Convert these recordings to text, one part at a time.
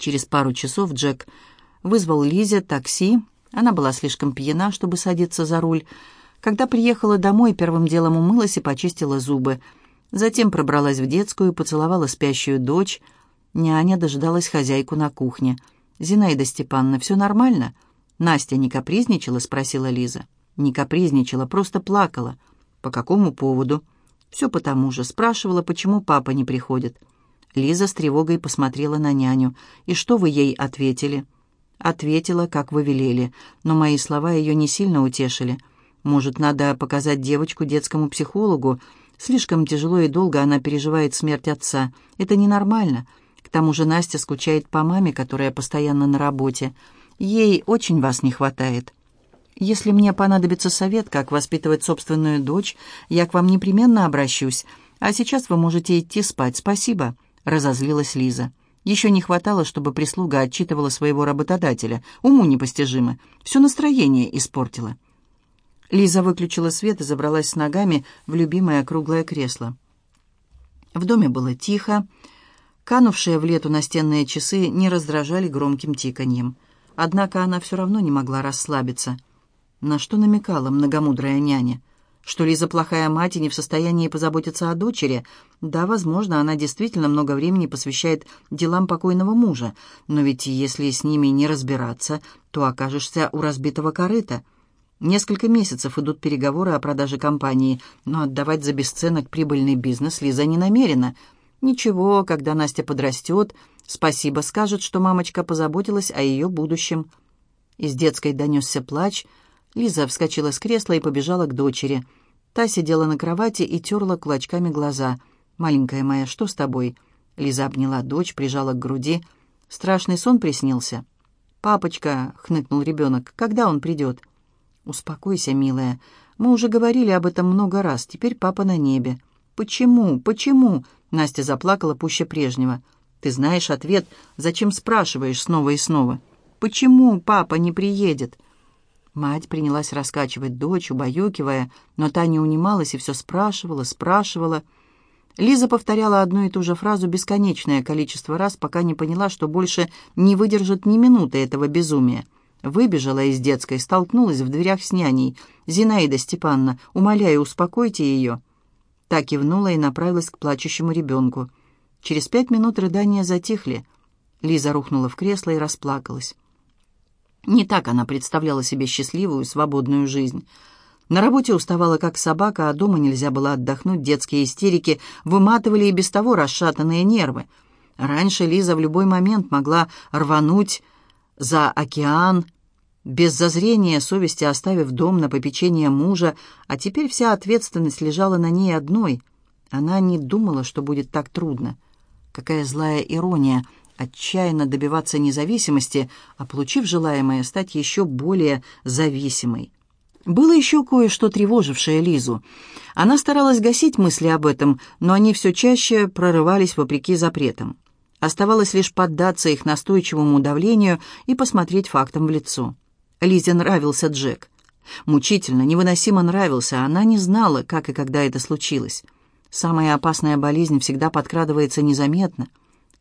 Через пару часов Джек вызвал Лизе такси. Она была слишком пьяна, чтобы садиться за руль. Когда приехала домой, первым делом умылась и почистила зубы. Затем пробралась в детскую, поцеловала спящую дочь. Няня дожидалась хозяйку на кухне. «Зинаида Степановна, все нормально?» «Настя не капризничала?» — спросила Лиза. «Не капризничала, просто плакала». «По какому поводу?» «Все потому же. Спрашивала, почему папа не приходит». Лиза с тревогой посмотрела на няню. «И что вы ей ответили?» Ответила, как вы велели, но мои слова ее не сильно утешили. Может, надо показать девочку детскому психологу? Слишком тяжело и долго она переживает смерть отца. Это ненормально. К тому же Настя скучает по маме, которая постоянно на работе. Ей очень вас не хватает. Если мне понадобится совет, как воспитывать собственную дочь, я к вам непременно обращусь. А сейчас вы можете идти спать. Спасибо», — разозлилась Лиза. Еще не хватало, чтобы прислуга отчитывала своего работодателя. Уму непостижимо. Все настроение испортило. Лиза выключила свет и забралась с ногами в любимое круглое кресло. В доме было тихо. Канувшие в лету настенные часы не раздражали громким тиканьем. Однако она все равно не могла расслабиться. На что намекала многомудрая няня? Что Лиза плохая мать и не в состоянии позаботиться о дочери? Да, возможно, она действительно много времени посвящает делам покойного мужа, но ведь если с ними не разбираться, то окажешься у разбитого корыта. Несколько месяцев идут переговоры о продаже компании, но отдавать за бесценок прибыльный бизнес Лиза не намерена. Ничего, когда Настя подрастет, спасибо скажет, что мамочка позаботилась о ее будущем. Из детской донесся плач — Лиза вскочила с кресла и побежала к дочери. Та сидела на кровати и терла кулачками глаза. «Маленькая моя, что с тобой?» Лиза обняла дочь, прижала к груди. Страшный сон приснился. «Папочка», — хныкнул ребенок, — «когда он придет?» «Успокойся, милая. Мы уже говорили об этом много раз. Теперь папа на небе». «Почему? Почему?» Настя заплакала пуще прежнего. «Ты знаешь ответ. Зачем спрашиваешь снова и снова?» «Почему папа не приедет?» Мать принялась раскачивать дочь, убаюкивая, но та не унималась и все спрашивала, спрашивала. Лиза повторяла одну и ту же фразу бесконечное количество раз, пока не поняла, что больше не выдержит ни минуты этого безумия. Выбежала из детской, столкнулась в дверях с няней. «Зинаида Степановна, умоляю, успокойте ее». Так кивнула и направилась к плачущему ребенку. Через пять минут рыдания затихли. Лиза рухнула в кресло и расплакалась. Не так она представляла себе счастливую, свободную жизнь. На работе уставала как собака, а дома нельзя было отдохнуть, детские истерики выматывали и без того расшатанные нервы. Раньше Лиза в любой момент могла рвануть за океан, без зазрения совести оставив дом на попечение мужа, а теперь вся ответственность лежала на ней одной. Она не думала, что будет так трудно. Какая злая ирония — отчаянно добиваться независимости, а получив желаемое, стать еще более зависимой. Было еще кое-что тревожившее Лизу. Она старалась гасить мысли об этом, но они все чаще прорывались вопреки запретам. Оставалось лишь поддаться их настойчивому давлению и посмотреть фактам в лицо. Лизе нравился Джек. Мучительно, невыносимо нравился, она не знала, как и когда это случилось. Самая опасная болезнь всегда подкрадывается незаметно –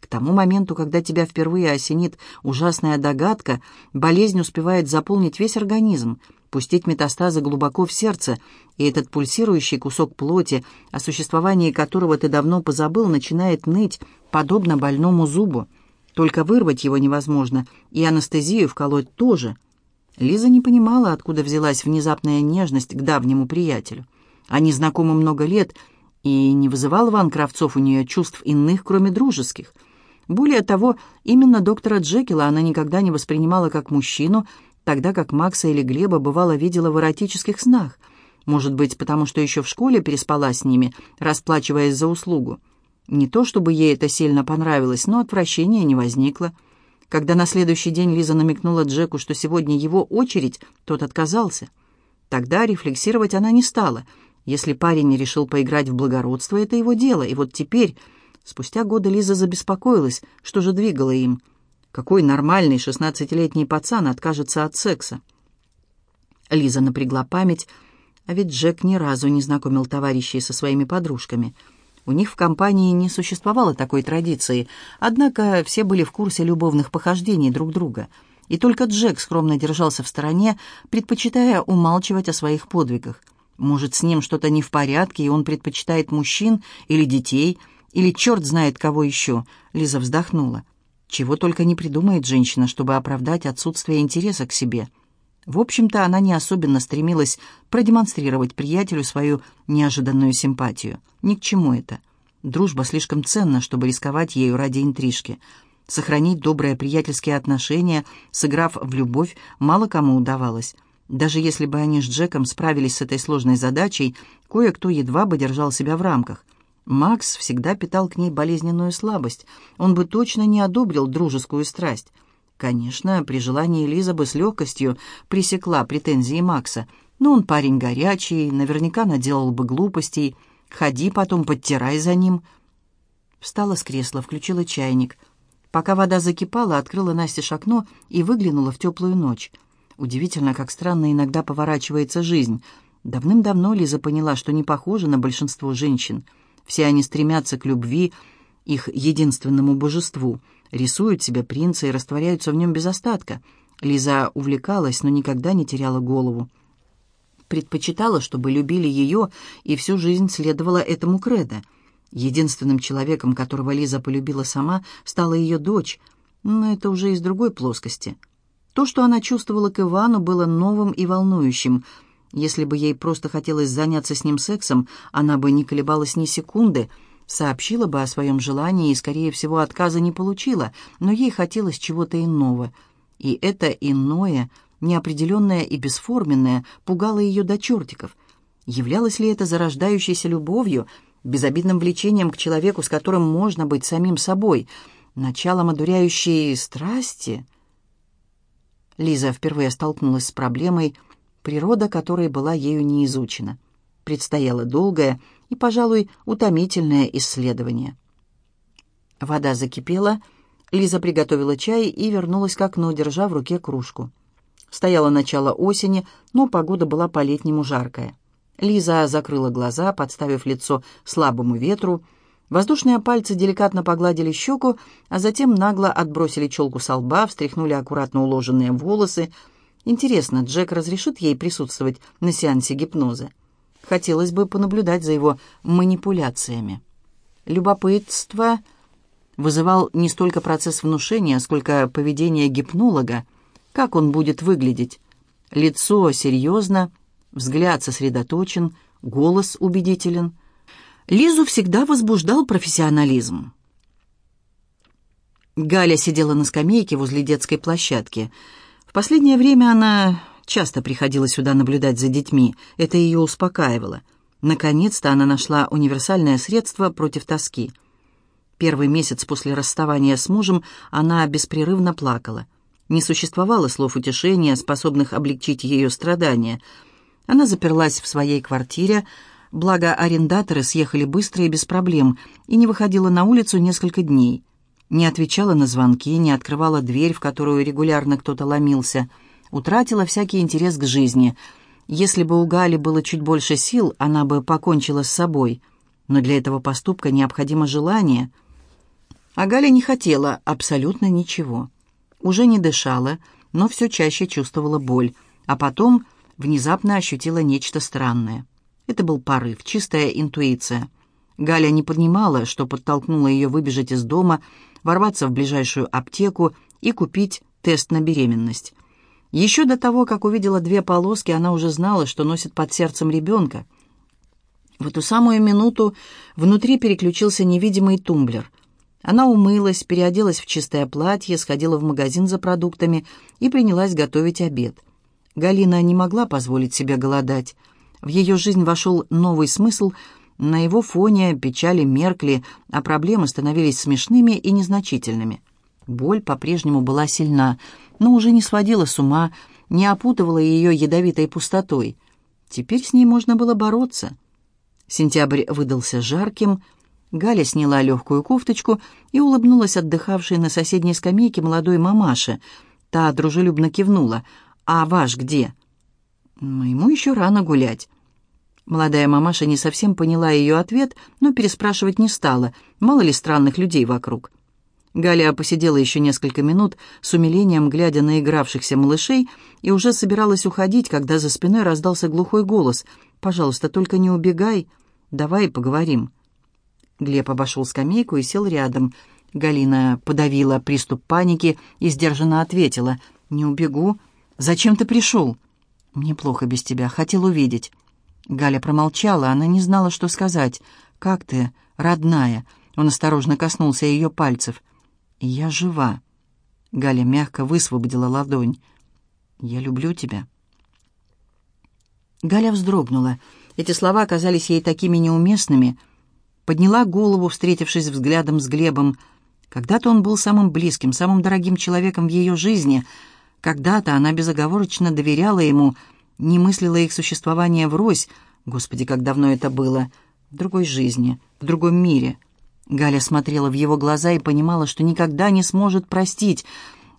тому моменту, когда тебя впервые осенит ужасная догадка, болезнь успевает заполнить весь организм, пустить метастазы глубоко в сердце, и этот пульсирующий кусок плоти, о существовании которого ты давно позабыл, начинает ныть, подобно больному зубу. Только вырвать его невозможно, и анестезию вколоть тоже. Лиза не понимала, откуда взялась внезапная нежность к давнему приятелю. Они знакомы много лет, и не вызывал Иван Кравцов у нее чувств иных, кроме дружеских — более того, именно доктора Джекила она никогда не воспринимала как мужчину, тогда как Макса или Глеба бывало видела в эротических снах. Может быть, потому что еще в школе переспала с ними, расплачиваясь за услугу. Не то чтобы ей это сильно понравилось, но отвращения не возникло. Когда на следующий день Лиза намекнула Джеку, что сегодня его очередь, тот отказался. Тогда рефлексировать она не стала. Если парень решил поиграть в благородство, это его дело, и вот теперь Спустя годы Лиза забеспокоилась, что же двигало им. Какой нормальный шестнадцатилетний пацан откажется от секса? Лиза напрягла память, а ведь Джек ни разу не знакомил товарищей со своими подружками. У них в компании не существовало такой традиции, однако все были в курсе любовных похождений друг друга. И только Джек скромно держался в стороне, предпочитая умалчивать о своих подвигах. Может, с ним что-то не в порядке, и он предпочитает мужчин или детей, или черт знает кого еще. Лиза вздохнула. Чего только не придумает женщина, чтобы оправдать отсутствие интереса к себе. В общем-то, она не особенно стремилась продемонстрировать приятелю свою неожиданную симпатию. Ни к чему это. Дружба слишком ценна, чтобы рисковать ею ради интрижки. Сохранить добрые приятельские отношения, сыграв в любовь, мало кому удавалось. Даже если бы они с Джеком справились с этой сложной задачей, кое-кто едва бы держал себя в рамках. Макс всегда питал к ней болезненную слабость. Он бы точно не одобрил дружескую страсть. Конечно, при желании Лиза бы с легкостью пресекла претензии Макса, но он парень горячий, наверняка наделал бы глупостей. Ходи потом, подтирай за ним. Встала с кресла, включила чайник. Пока вода закипала, открыла Настя окно и выглянула в теплую ночь. Удивительно, как странно иногда поворачивается жизнь. Давным-давно Лиза поняла, что не похожа на большинство женщин. Все они стремятся к любви, их единственному божеству, рисуют себе принца и растворяются в нем без остатка. Лиза увлекалась, но никогда не теряла голову. Предпочитала, чтобы любили ее, и всю жизнь следовала этому кредо. Единственным человеком, которого Лиза полюбила сама, стала ее дочь, но это уже из другой плоскости — то, что она чувствовала к Ивану, было новым и волнующим. Если бы ей просто хотелось заняться с ним сексом, она бы не колебалась ни секунды, сообщила бы о своем желании и, скорее всего, отказа не получила, но ей хотелось чего-то иного. И это иное, неопределенное и бесформенное, пугало ее до чертиков. Являлось ли это зарождающейся любовью, безобидным влечением к человеку, с которым можно быть самим собой, началом одуряющей страсти — Лиза впервые столкнулась с проблемой, природа которой была ею не изучена. Предстояло долгое и, пожалуй, утомительное исследование. Вода закипела, Лиза приготовила чай и вернулась к окну, держа в руке кружку. Стояло начало осени, но погода была по-летнему жаркая. Лиза закрыла глаза, подставив лицо слабому ветру, Воздушные пальцы деликатно погладили щеку, а затем нагло отбросили челку со лба, встряхнули аккуратно уложенные волосы. Интересно, Джек разрешит ей присутствовать на сеансе гипноза? Хотелось бы понаблюдать за его манипуляциями. Любопытство вызывал не столько процесс внушения, сколько поведение гипнолога. Как он будет выглядеть? Лицо серьезно, взгляд сосредоточен, голос убедителен — Лизу всегда возбуждал профессионализм. Галя сидела на скамейке возле детской площадки. В последнее время она часто приходила сюда наблюдать за детьми. Это ее успокаивало. Наконец-то она нашла универсальное средство против тоски. Первый месяц после расставания с мужем она беспрерывно плакала. Не существовало слов утешения, способных облегчить ее страдания. Она заперлась в своей квартире, благо арендаторы съехали быстро и без проблем, и не выходила на улицу несколько дней. Не отвечала на звонки, не открывала дверь, в которую регулярно кто-то ломился. Утратила всякий интерес к жизни. Если бы у Гали было чуть больше сил, она бы покончила с собой. Но для этого поступка необходимо желание. А Галя не хотела абсолютно ничего. Уже не дышала, но все чаще чувствовала боль, а потом внезапно ощутила нечто странное. Это был порыв, чистая интуиция. Галя не понимала, что подтолкнуло ее выбежать из дома, ворваться в ближайшую аптеку и купить тест на беременность. Еще до того, как увидела две полоски, она уже знала, что носит под сердцем ребенка. В эту самую минуту внутри переключился невидимый тумблер. Она умылась, переоделась в чистое платье, сходила в магазин за продуктами и принялась готовить обед. Галина не могла позволить себе голодать. В ее жизнь вошел новый смысл, на его фоне печали меркли, а проблемы становились смешными и незначительными. Боль по-прежнему была сильна, но уже не сводила с ума, не опутывала ее ядовитой пустотой. Теперь с ней можно было бороться. Сентябрь выдался жарким, Галя сняла легкую кофточку и улыбнулась отдыхавшей на соседней скамейке молодой мамаше. Та дружелюбно кивнула. «А ваш где?» «Ему еще рано гулять». Молодая мамаша не совсем поняла ее ответ, но переспрашивать не стала, мало ли странных людей вокруг. Галя посидела еще несколько минут, с умилением глядя на игравшихся малышей, и уже собиралась уходить, когда за спиной раздался глухой голос. «Пожалуйста, только не убегай. Давай поговорим». Глеб обошел скамейку и сел рядом. Галина подавила приступ паники и сдержанно ответила. «Не убегу. Зачем ты пришел?» «Мне плохо без тебя. Хотел увидеть». Галя промолчала, она не знала, что сказать. «Как ты, родная?» Он осторожно коснулся ее пальцев. «Я жива». Галя мягко высвободила ладонь. «Я люблю тебя». Галя вздрогнула. Эти слова оказались ей такими неуместными. Подняла голову, встретившись взглядом с Глебом. Когда-то он был самым близким, самым дорогим человеком в ее жизни. Когда-то она безоговорочно доверяла ему — не мыслила их существование врозь. Господи, как давно это было! В другой жизни, в другом мире. Галя смотрела в его глаза и понимала, что никогда не сможет простить.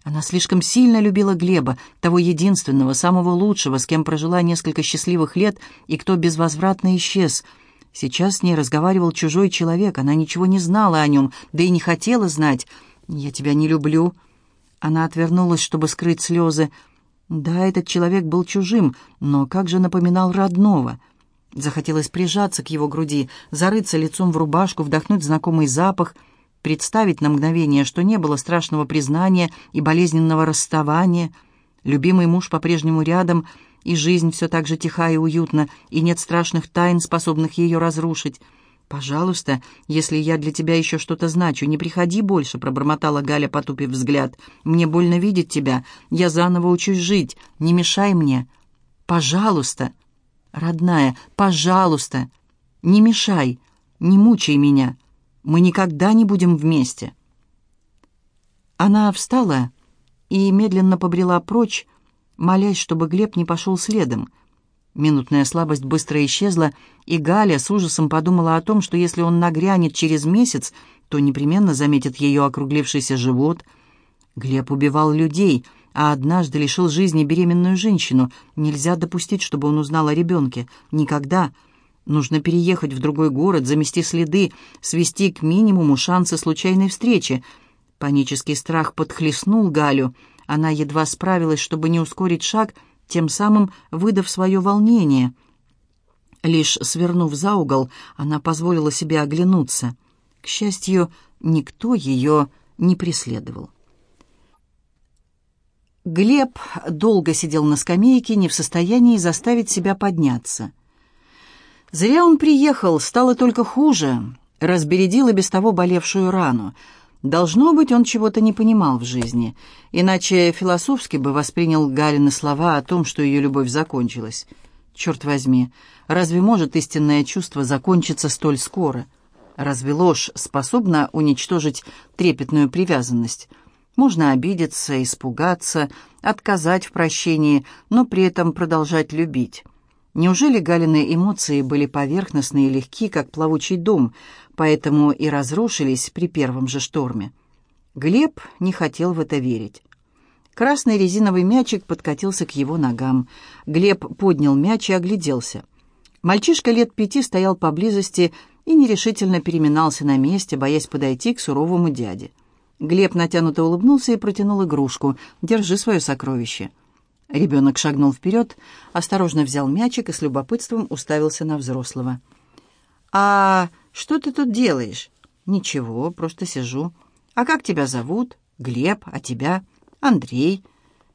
Она слишком сильно любила Глеба, того единственного, самого лучшего, с кем прожила несколько счастливых лет и кто безвозвратно исчез. Сейчас с ней разговаривал чужой человек, она ничего не знала о нем, да и не хотела знать. «Я тебя не люблю». Она отвернулась, чтобы скрыть слезы. Да, этот человек был чужим, но как же напоминал родного. Захотелось прижаться к его груди, зарыться лицом в рубашку, вдохнуть знакомый запах, представить на мгновение, что не было страшного признания и болезненного расставания. Любимый муж по-прежнему рядом, и жизнь все так же тиха и уютна, и нет страшных тайн, способных ее разрушить. «Пожалуйста, если я для тебя еще что-то значу, не приходи больше», — пробормотала Галя, потупив взгляд. «Мне больно видеть тебя. Я заново учусь жить. Не мешай мне. Пожалуйста, родная, пожалуйста, не мешай, не мучай меня. Мы никогда не будем вместе». Она встала и медленно побрела прочь, молясь, чтобы Глеб не пошел следом — Минутная слабость быстро исчезла, и Галя с ужасом подумала о том, что если он нагрянет через месяц, то непременно заметит ее округлившийся живот. Глеб убивал людей, а однажды лишил жизни беременную женщину. Нельзя допустить, чтобы он узнал о ребенке. Никогда. Нужно переехать в другой город, замести следы, свести к минимуму шансы случайной встречи. Панический страх подхлестнул Галю. Она едва справилась, чтобы не ускорить шаг — тем самым выдав свое волнение. Лишь свернув за угол, она позволила себе оглянуться. К счастью, никто ее не преследовал. Глеб долго сидел на скамейке, не в состоянии заставить себя подняться. Зря он приехал, стало только хуже, разбередил и без того болевшую рану — Должно быть, он чего-то не понимал в жизни, иначе философски бы воспринял Галины слова о том, что ее любовь закончилась. Черт возьми, разве может истинное чувство закончиться столь скоро? Разве ложь способна уничтожить трепетную привязанность? Можно обидеться, испугаться, отказать в прощении, но при этом продолжать любить. Неужели Галины эмоции были поверхностные и легки, как плавучий дом, поэтому и разрушились при первом же шторме? Глеб не хотел в это верить. Красный резиновый мячик подкатился к его ногам. Глеб поднял мяч и огляделся. Мальчишка лет пяти стоял поблизости и нерешительно переминался на месте, боясь подойти к суровому дяде. Глеб натянуто улыбнулся и протянул игрушку. «Держи свое сокровище». Ребенок шагнул вперед, осторожно взял мячик и с любопытством уставился на взрослого. «А что ты тут делаешь?» «Ничего, просто сижу». «А как тебя зовут?» «Глеб, а тебя?» «Андрей».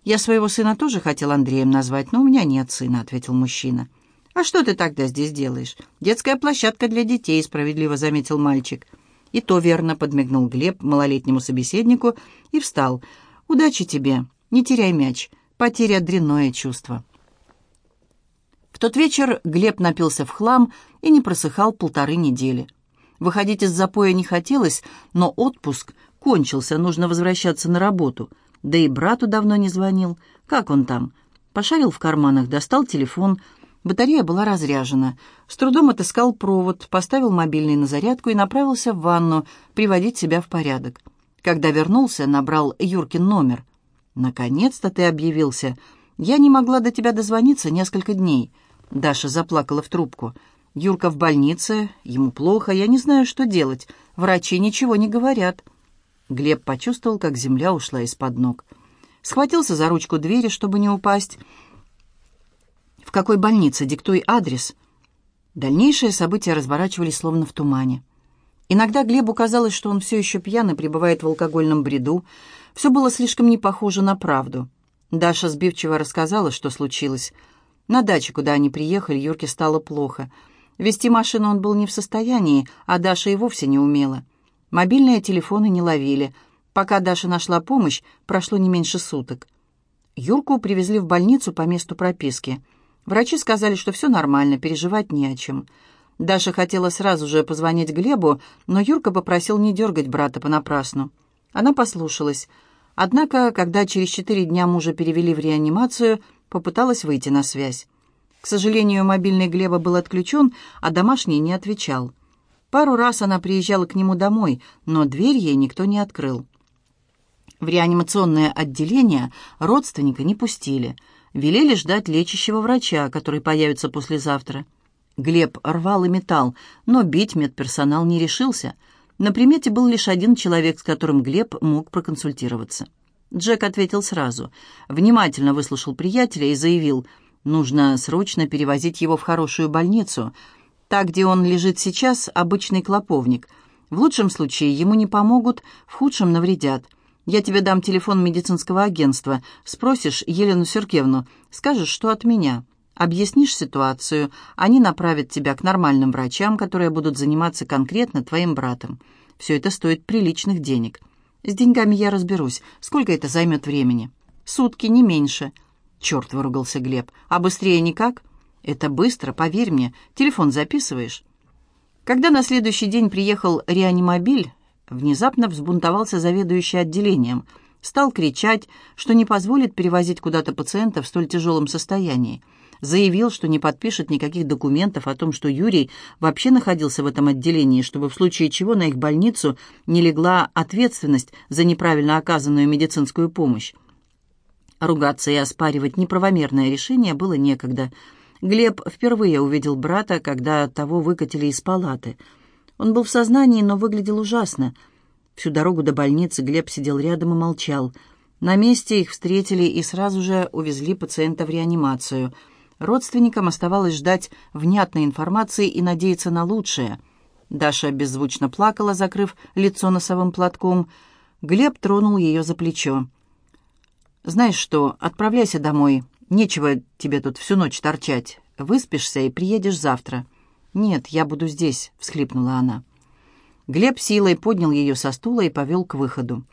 «Я своего сына тоже хотел Андреем назвать, но у меня нет сына», — ответил мужчина. «А что ты тогда здесь делаешь?» «Детская площадка для детей», — справедливо заметил мальчик. «И то верно», — подмигнул Глеб малолетнему собеседнику и встал. «Удачи тебе, не теряй мяч». Потеря дрянное чувство. В тот вечер Глеб напился в хлам и не просыхал полторы недели. Выходить из запоя не хотелось, но отпуск кончился, нужно возвращаться на работу. Да и брату давно не звонил. Как он там? Пошарил в карманах, достал телефон. Батарея была разряжена. С трудом отыскал провод, поставил мобильный на зарядку и направился в ванну приводить себя в порядок. Когда вернулся, набрал Юркин номер — «Наконец-то ты объявился. Я не могла до тебя дозвониться несколько дней. Даша заплакала в трубку. «Юрка в больнице, ему плохо, я не знаю, что делать. Врачи ничего не говорят». Глеб почувствовал, как земля ушла из-под ног. Схватился за ручку двери, чтобы не упасть. «В какой больнице? Диктуй адрес». Дальнейшие события разворачивались словно в тумане. Иногда Глебу казалось, что он все еще пьян и пребывает в алкогольном бреду. Все было слишком не похоже на правду. Даша сбивчиво рассказала, что случилось. На даче, куда они приехали, Юрке стало плохо. Вести машину он был не в состоянии, а Даша и вовсе не умела. Мобильные телефоны не ловили. Пока Даша нашла помощь, прошло не меньше суток. Юрку привезли в больницу по месту прописки. Врачи сказали, что все нормально, переживать не о чем. Даша хотела сразу же позвонить Глебу, но Юрка попросил не дергать брата понапрасну. Она послушалась. Однако, когда через четыре дня мужа перевели в реанимацию, попыталась выйти на связь. К сожалению, мобильный Глеба был отключен, а домашний не отвечал. Пару раз она приезжала к нему домой, но дверь ей никто не открыл. В реанимационное отделение родственника не пустили. Велели ждать лечащего врача, который появится послезавтра. Глеб рвал и металл, но бить медперсонал не решился. На примете был лишь один человек, с которым Глеб мог проконсультироваться. Джек ответил сразу. Внимательно выслушал приятеля и заявил, нужно срочно перевозить его в хорошую больницу. Так, где он лежит сейчас, обычный клоповник. В лучшем случае ему не помогут, в худшем навредят. Я тебе дам телефон медицинского агентства. Спросишь Елену Сергеевну, скажешь, что от меня. Объяснишь ситуацию, они направят тебя к нормальным врачам, которые будут заниматься конкретно твоим братом. Все это стоит приличных денег. С деньгами я разберусь. Сколько это займет времени? Сутки, не меньше. Черт, выругался Глеб. А быстрее никак? Это быстро, поверь мне. Телефон записываешь? Когда на следующий день приехал реанимобиль, внезапно взбунтовался заведующий отделением. Стал кричать, что не позволит перевозить куда-то пациента в столь тяжелом состоянии заявил, что не подпишет никаких документов о том, что Юрий вообще находился в этом отделении, чтобы в случае чего на их больницу не легла ответственность за неправильно оказанную медицинскую помощь. Ругаться и оспаривать неправомерное решение было некогда. Глеб впервые увидел брата, когда того выкатили из палаты. Он был в сознании, но выглядел ужасно. Всю дорогу до больницы Глеб сидел рядом и молчал. На месте их встретили и сразу же увезли пациента в реанимацию – Родственникам оставалось ждать внятной информации и надеяться на лучшее. Даша беззвучно плакала, закрыв лицо носовым платком. Глеб тронул ее за плечо. «Знаешь что, отправляйся домой. Нечего тебе тут всю ночь торчать. Выспишься и приедешь завтра». «Нет, я буду здесь», — всхлипнула она. Глеб силой поднял ее со стула и повел к выходу.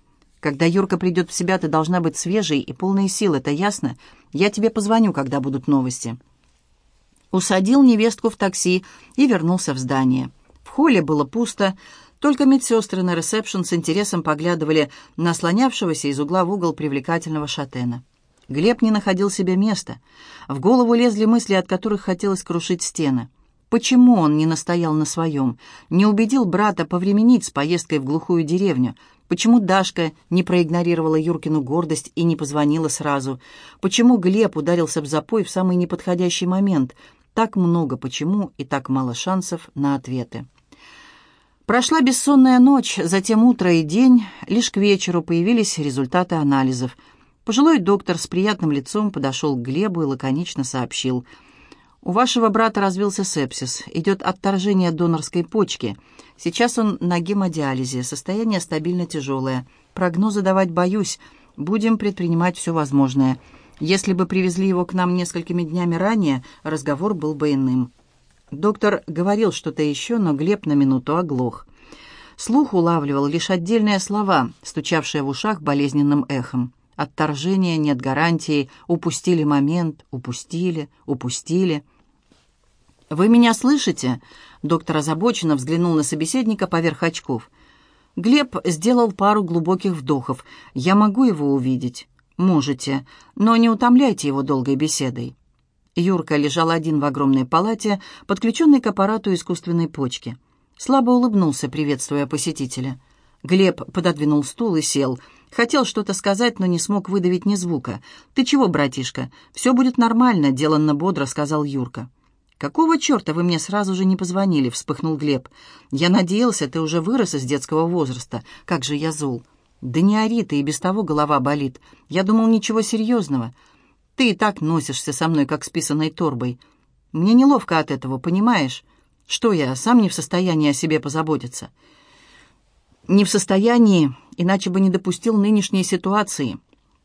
Когда Юрка придет в себя, ты должна быть свежей и полной сил, это ясно? Я тебе позвоню, когда будут новости». Усадил невестку в такси и вернулся в здание. В холле было пусто, только медсестры на ресепшн с интересом поглядывали на слонявшегося из угла в угол привлекательного шатена. Глеб не находил себе места. В голову лезли мысли, от которых хотелось крушить стены. Почему он не настоял на своем, не убедил брата повременить с поездкой в глухую деревню, Почему Дашка не проигнорировала Юркину гордость и не позвонила сразу? Почему Глеб ударился в запой в самый неподходящий момент? Так много почему и так мало шансов на ответы. Прошла бессонная ночь, затем утро и день. Лишь к вечеру появились результаты анализов. Пожилой доктор с приятным лицом подошел к Глебу и лаконично сообщил – у вашего брата развился сепсис. Идет отторжение донорской почки. Сейчас он на гемодиализе. Состояние стабильно тяжелое. Прогнозы давать боюсь. Будем предпринимать все возможное. Если бы привезли его к нам несколькими днями ранее, разговор был бы иным. Доктор говорил что-то еще, но Глеб на минуту оглох. Слух улавливал лишь отдельные слова, стучавшие в ушах болезненным эхом. Отторжение, нет гарантии, упустили момент, упустили, упустили. «Вы меня слышите?» Доктор озабоченно взглянул на собеседника поверх очков. Глеб сделал пару глубоких вдохов. «Я могу его увидеть?» «Можете, но не утомляйте его долгой беседой». Юрка лежал один в огромной палате, подключенный к аппарату искусственной почки. Слабо улыбнулся, приветствуя посетителя. Глеб пододвинул стул и сел. Хотел что-то сказать, но не смог выдавить ни звука. «Ты чего, братишка? Все будет нормально», — деланно бодро сказал Юрка. «Какого черта вы мне сразу же не позвонили?» — вспыхнул Глеб. «Я надеялся, ты уже вырос из детского возраста. Как же я зол!» «Да не ори ты, и без того голова болит. Я думал, ничего серьезного. Ты и так носишься со мной, как с писаной торбой. Мне неловко от этого, понимаешь? Что я, сам не в состоянии о себе позаботиться?» «Не в состоянии, иначе бы не допустил нынешней ситуации.